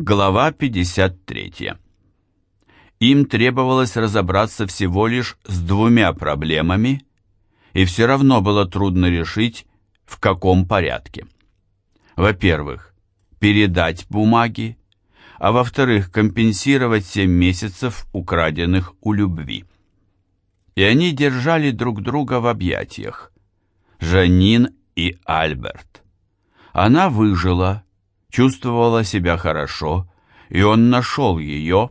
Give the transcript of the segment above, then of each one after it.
Глава 53. Им требовалось разобраться всего лишь с двумя проблемами, и все равно было трудно решить, в каком порядке. Во-первых, передать бумаги, а во-вторых, компенсировать 7 месяцев, украденных у любви. И они держали друг друга в объятиях. Жанин и Альберт. Она выжила, чувствовала себя хорошо, и он нашел ее,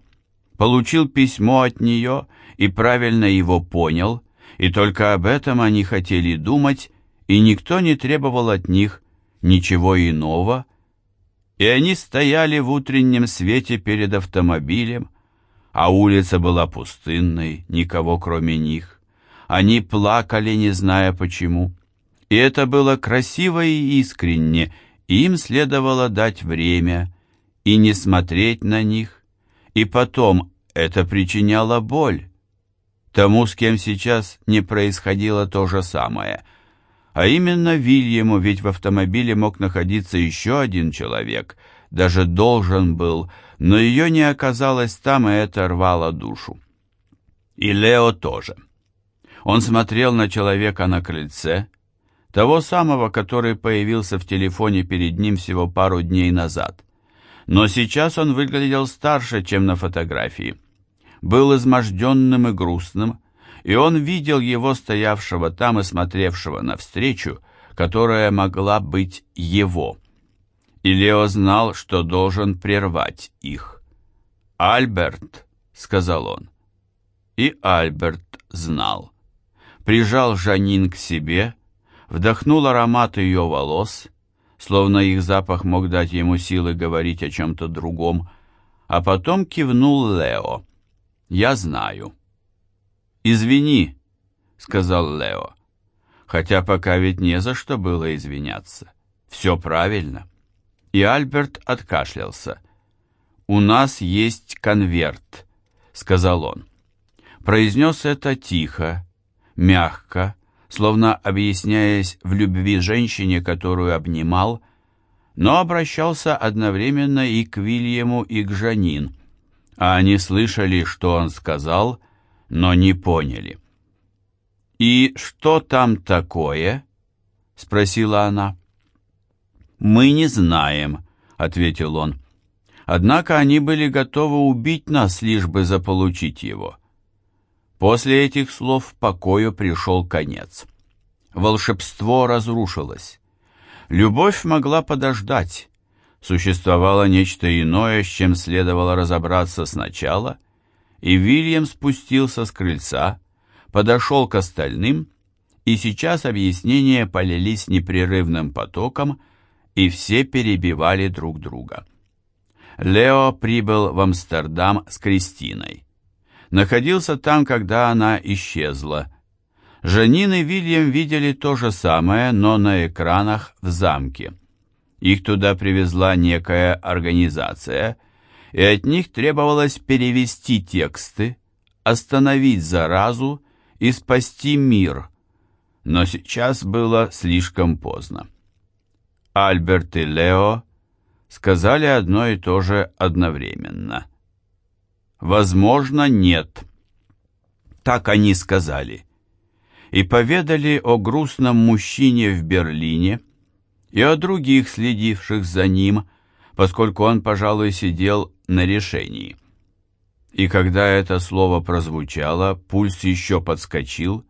получил письмо от нее и правильно его понял, и только об этом они хотели думать, и никто не требовал от них ничего иного, и они стояли в утреннем свете перед автомобилем, а улица была пустынной, никого кроме них. Они плакали, не зная почему. И это было красиво и искренне, им следовало дать время и не смотреть на них, и потом это причиняло боль. Тому, с кем сейчас не происходило то же самое. А именно Вильяму, ведь в автомобиле мог находиться еще один человек, даже должен был, но ее не оказалось там, и это рвало душу. И Лео тоже. Он смотрел на человека на крыльце, того самого, который появился в телефоне перед ним всего пару дней назад. Но сейчас он выглядел старше, чем на фотографии. Был изможденным и грустным, и он видел его стоявшего там и смотревшего навстречу, которая могла быть его. И Лео знал, что должен прервать их. «Альберт», — сказал он. И Альберт знал. Прижал Жанин к себе, — вдохнул аромат ее волос, словно их запах мог дать ему силы говорить о чем-то другом, а потом кивнул Лео. «Я знаю». «Извини», — сказал Лео, хотя пока ведь не за что было извиняться. Все правильно. И Альберт откашлялся. «У нас есть конверт», — сказал он. Произнес это тихо, мягко, словно объясняясь в любви женщине, которую обнимал, но обращался одновременно и к Вильяму, и к Жанин, а они слышали, что он сказал, но не поняли. «И что там такое?» — спросила она. «Мы не знаем», — ответил он. «Однако они были готовы убить нас, лишь бы заполучить его». После этих слов покою пришел конец. Волшебство разрушилось. Любовь могла подождать. Существовало нечто иное, с чем следовало разобраться сначала, и Вильям спустился с крыльца, подошел к остальным, и сейчас объяснения полились непрерывным потоком, и все перебивали друг друга. Лео прибыл в Амстердам с Кристиной находился там, когда она исчезла. Жанин и Вильям видели то же самое, но на экранах в замке. Их туда привезла некая организация, и от них требовалось перевести тексты, остановить заразу и спасти мир. Но сейчас было слишком поздно. Альберт и Лео сказали одно и то же одновременно – Возможно, нет. Так они сказали. И поведали о грустном мужчине в Берлине и о других, следивших за ним, поскольку он, пожалуй, сидел на решении. И когда это слово прозвучало, пульс еще подскочил,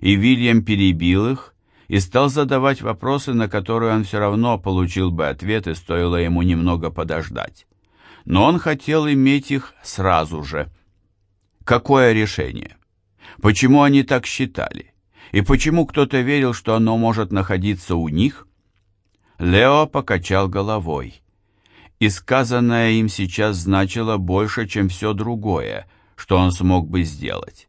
и Вильям перебил их и стал задавать вопросы, на которые он все равно получил бы ответы, стоило ему немного подождать но он хотел иметь их сразу же. Какое решение? Почему они так считали? И почему кто-то верил, что оно может находиться у них? Лео покачал головой. И сказанное им сейчас значило больше, чем все другое, что он смог бы сделать.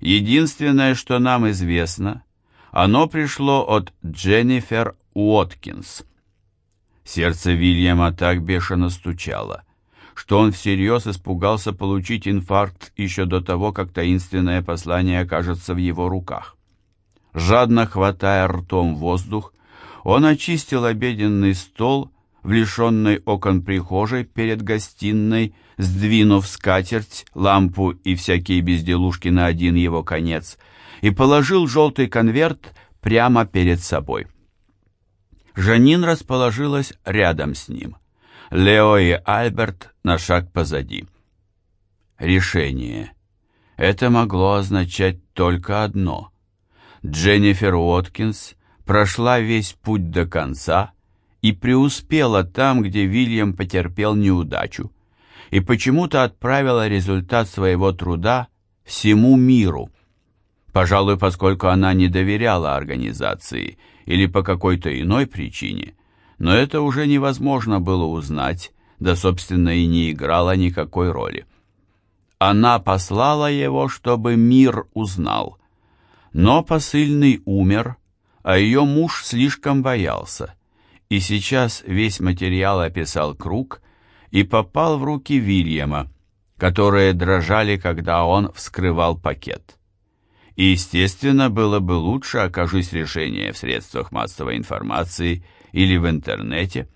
Единственное, что нам известно, оно пришло от Дженнифер Уоткинс. Сердце Вильяма так бешено стучало, что он всерьез испугался получить инфаркт еще до того, как таинственное послание окажется в его руках. Жадно хватая ртом воздух, он очистил обеденный стол, в лишенной окон прихожей перед гостиной, сдвинув скатерть, лампу и всякие безделушки на один его конец, и положил желтый конверт прямо перед собой. Жанин расположилась рядом с ним. Лео и Альберт на шаг позади. Решение. Это могло означать только одно. Дженнифер Уоткинс прошла весь путь до конца и преуспела там, где Вильям потерпел неудачу, и почему-то отправила результат своего труда всему миру. Пожалуй, поскольку она не доверяла организации или по какой-то иной причине, но это уже невозможно было узнать, да, собственно, и не играло никакой роли. Она послала его, чтобы мир узнал. Но посыльный умер, а ее муж слишком боялся, и сейчас весь материал описал круг и попал в руки Вильяма, которые дрожали, когда он вскрывал пакет. И, естественно, было бы лучше, окажись решение в средствах массовой информации или в интернете,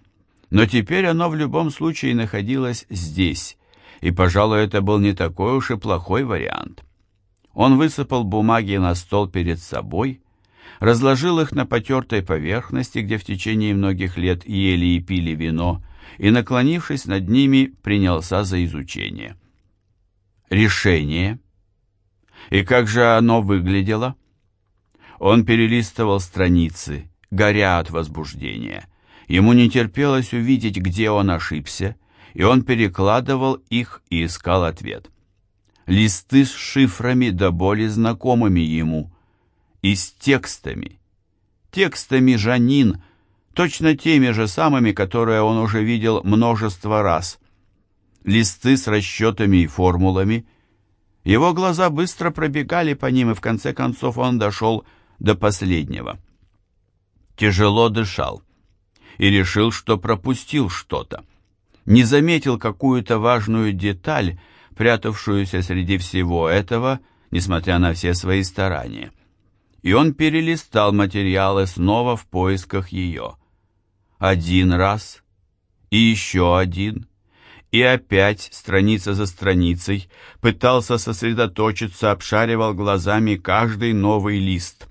но теперь оно в любом случае находилось здесь, и, пожалуй, это был не такой уж и плохой вариант. Он высыпал бумаги на стол перед собой разложил их на потертой поверхности, где в течение многих лет ели и пили вино, и, наклонившись над ними, принялся за изучение. Решение. И как же оно выглядело? Он перелистывал страницы, горя от возбуждения. Ему не терпелось увидеть, где он ошибся, и он перекладывал их и искал ответ. Листы с шифрами до боли знакомыми ему – и с текстами. Текстами Жанин, точно теми же самыми, которые он уже видел множество раз. Листы с расчетами и формулами. Его глаза быстро пробегали по ним, и в конце концов он дошел до последнего. Тяжело дышал и решил, что пропустил что-то. Не заметил какую-то важную деталь, прятавшуюся среди всего этого, несмотря на все свои старания и он перелистал материалы снова в поисках ее. Один раз, и еще один, и опять, страница за страницей, пытался сосредоточиться, обшаривал глазами каждый новый лист.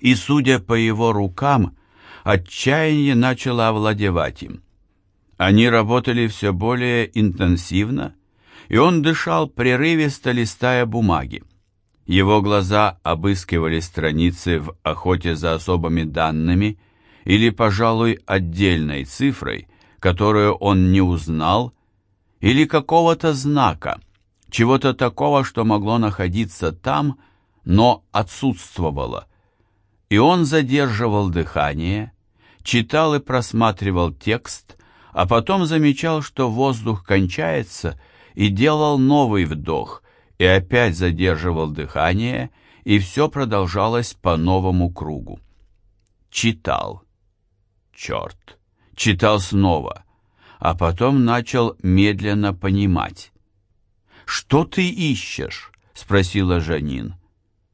И, судя по его рукам, отчаяние начало овладевать им. Они работали все более интенсивно, и он дышал, прерывисто листая бумаги. Его глаза обыскивали страницы в охоте за особыми данными или, пожалуй, отдельной цифрой, которую он не узнал, или какого-то знака, чего-то такого, что могло находиться там, но отсутствовало. И он задерживал дыхание, читал и просматривал текст, а потом замечал, что воздух кончается, и делал новый вдох, и опять задерживал дыхание, и все продолжалось по новому кругу. Читал. Черт. Читал снова, а потом начал медленно понимать. «Что ты ищешь?» — спросила Жанин.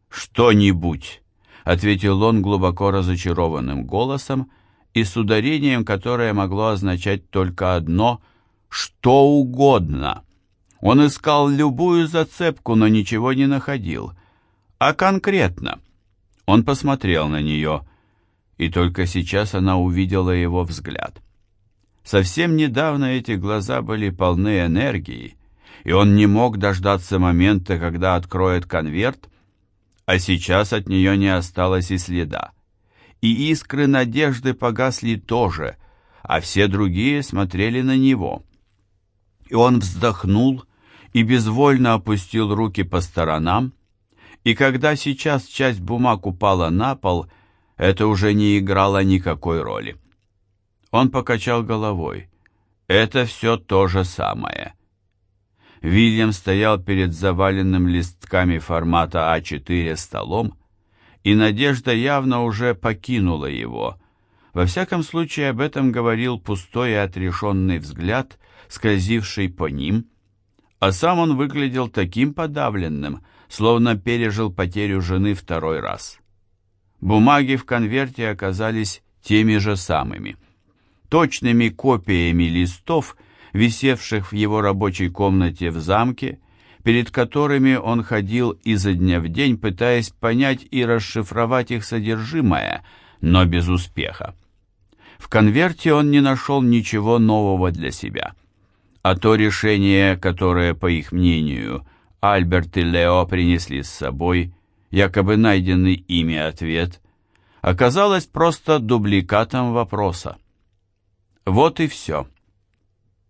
«Что-нибудь», — ответил он глубоко разочарованным голосом и с ударением, которое могло означать только одно — «что угодно». Он искал любую зацепку, но ничего не находил. А конкретно? Он посмотрел на нее, и только сейчас она увидела его взгляд. Совсем недавно эти глаза были полны энергии, и он не мог дождаться момента, когда откроет конверт, а сейчас от нее не осталось и следа. И искры надежды погасли тоже, а все другие смотрели на него. И он вздохнул и безвольно опустил руки по сторонам, и когда сейчас часть бумаг упала на пол, это уже не играло никакой роли. Он покачал головой. Это все то же самое. Вильям стоял перед заваленным листками формата А4 столом, и надежда явно уже покинула его. Во всяком случае, об этом говорил пустой и отрешенный взгляд, скользивший по ним, а сам он выглядел таким подавленным, словно пережил потерю жены второй раз. Бумаги в конверте оказались теми же самыми. точными копиями листов, висевших в его рабочей комнате в замке, перед которыми он ходил изо дня в день, пытаясь понять и расшифровать их содержимое, но без успеха. В конверте он не нашел ничего нового для себя. А то решение, которое, по их мнению, Альберт и Лео принесли с собой, якобы найденный ими ответ, оказалось просто дубликатом вопроса. Вот и все.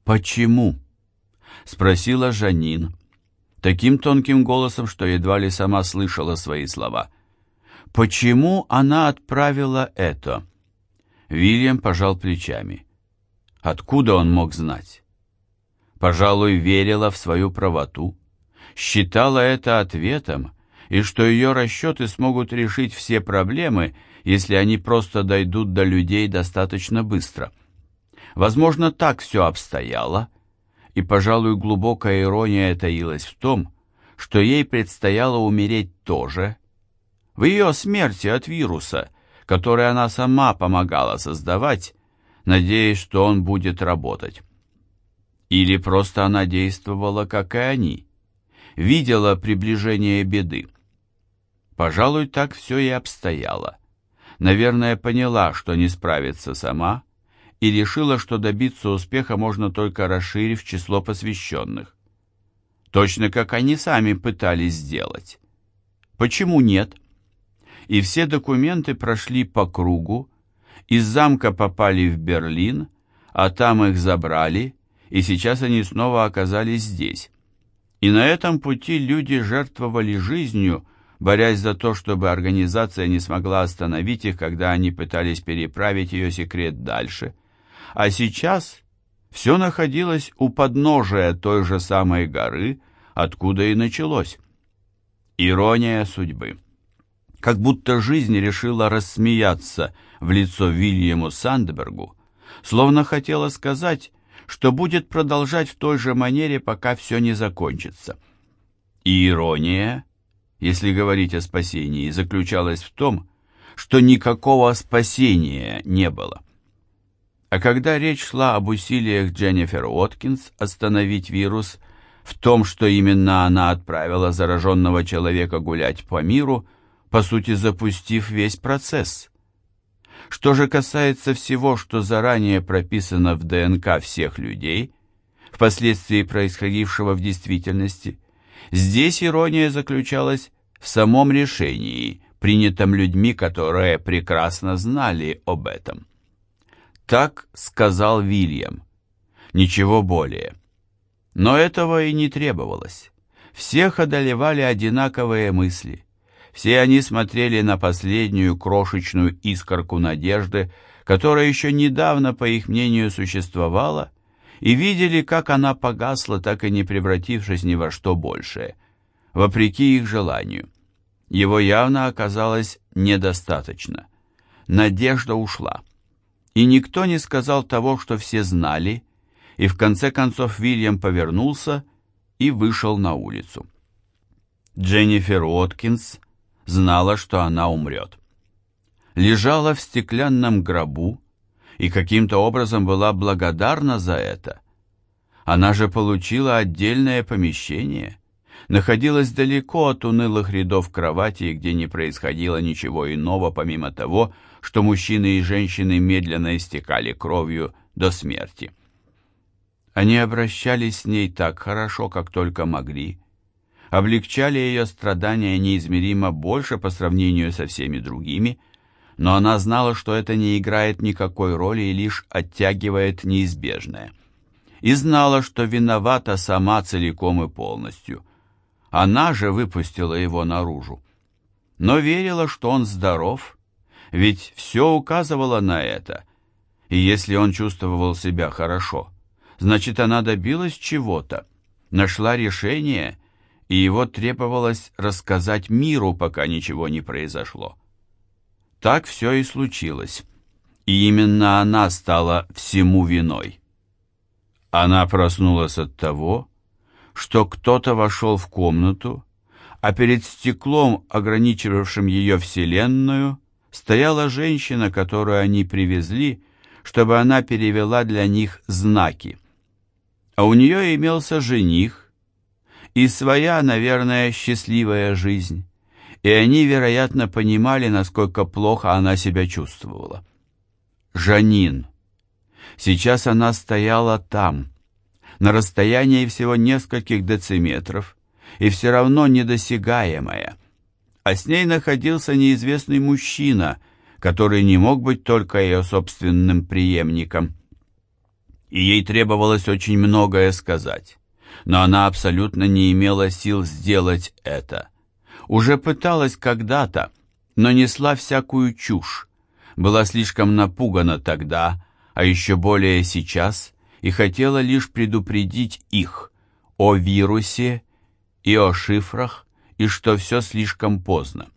«Почему?» — спросила Жанин, таким тонким голосом, что едва ли сама слышала свои слова. «Почему она отправила это?» Вильям пожал плечами. Откуда он мог знать? Пожалуй, верила в свою правоту, считала это ответом, и что ее расчеты смогут решить все проблемы, если они просто дойдут до людей достаточно быстро. Возможно, так все обстояло, и, пожалуй, глубокая ирония таилась в том, что ей предстояло умереть тоже, в ее смерти от вируса – который она сама помогала создавать, надеясь, что он будет работать. Или просто она действовала, как и они, видела приближение беды. Пожалуй, так все и обстояло. Наверное, поняла, что не справится сама, и решила, что добиться успеха можно только расширив число посвященных. Точно как они сами пытались сделать. Почему нет? и все документы прошли по кругу, из замка попали в Берлин, а там их забрали, и сейчас они снова оказались здесь. И на этом пути люди жертвовали жизнью, борясь за то, чтобы организация не смогла остановить их, когда они пытались переправить ее секрет дальше. А сейчас все находилось у подножия той же самой горы, откуда и началось. Ирония судьбы как будто жизнь решила рассмеяться в лицо Вильяму Сандбергу, словно хотела сказать, что будет продолжать в той же манере, пока все не закончится. И ирония, если говорить о спасении, заключалась в том, что никакого спасения не было. А когда речь шла об усилиях Дженнифер Уоткинс остановить вирус, в том, что именно она отправила зараженного человека гулять по миру – по сути запустив весь процесс. Что же касается всего, что заранее прописано в ДНК всех людей, впоследствии происходившего в действительности, здесь ирония заключалась в самом решении, принятом людьми, которые прекрасно знали об этом. Так сказал Вильям. Ничего более. Но этого и не требовалось. Всех одолевали одинаковые мысли. Все они смотрели на последнюю крошечную искорку надежды, которая еще недавно, по их мнению, существовала, и видели, как она погасла, так и не превратившись ни во что большее, вопреки их желанию. Его явно оказалось недостаточно. Надежда ушла. И никто не сказал того, что все знали, и в конце концов Вильям повернулся и вышел на улицу. Дженнифер Уоткинс знала, что она умрет. Лежала в стеклянном гробу и каким-то образом была благодарна за это. Она же получила отдельное помещение, находилась далеко от унылых рядов кроватей, где не происходило ничего иного, помимо того, что мужчины и женщины медленно истекали кровью до смерти. Они обращались с ней так хорошо, как только могли, облегчали ее страдания неизмеримо больше по сравнению со всеми другими, но она знала, что это не играет никакой роли и лишь оттягивает неизбежное. И знала, что виновата сама целиком и полностью. Она же выпустила его наружу. Но верила, что он здоров, ведь все указывало на это. И если он чувствовал себя хорошо, значит, она добилась чего-то, нашла решение и его требовалось рассказать миру, пока ничего не произошло. Так все и случилось, и именно она стала всему виной. Она проснулась от того, что кто-то вошел в комнату, а перед стеклом, ограничивавшим ее вселенную, стояла женщина, которую они привезли, чтобы она перевела для них знаки. А у нее имелся жених и своя, наверное, счастливая жизнь, и они, вероятно, понимали, насколько плохо она себя чувствовала. Жанин. Сейчас она стояла там, на расстоянии всего нескольких дециметров, и все равно недосягаемая. А с ней находился неизвестный мужчина, который не мог быть только ее собственным преемником. И ей требовалось очень многое сказать, но она абсолютно не имела сил сделать это. Уже пыталась когда-то, но несла всякую чушь, была слишком напугана тогда, а еще более сейчас, и хотела лишь предупредить их о вирусе и о шифрах, и что все слишком поздно.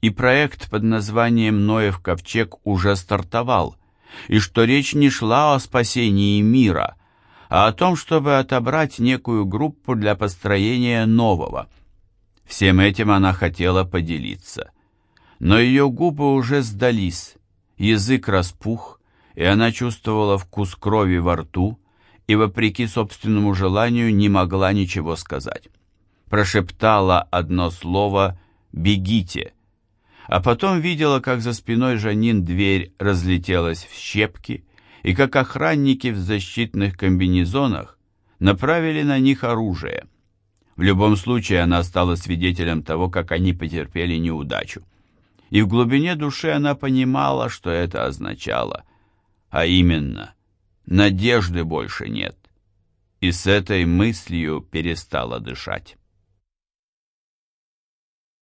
И проект под названием «Ноев ковчег» уже стартовал, и что речь не шла о спасении мира, а о том, чтобы отобрать некую группу для построения нового. Всем этим она хотела поделиться. Но ее губы уже сдались, язык распух, и она чувствовала вкус крови во рту и, вопреки собственному желанию, не могла ничего сказать. Прошептала одно слово «бегите», а потом видела, как за спиной Жанин дверь разлетелась в щепки, и как охранники в защитных комбинезонах направили на них оружие. В любом случае она стала свидетелем того, как они потерпели неудачу и в глубине души она понимала, что это означало, а именно, надежды больше нет, и с этой мыслью перестала дышать.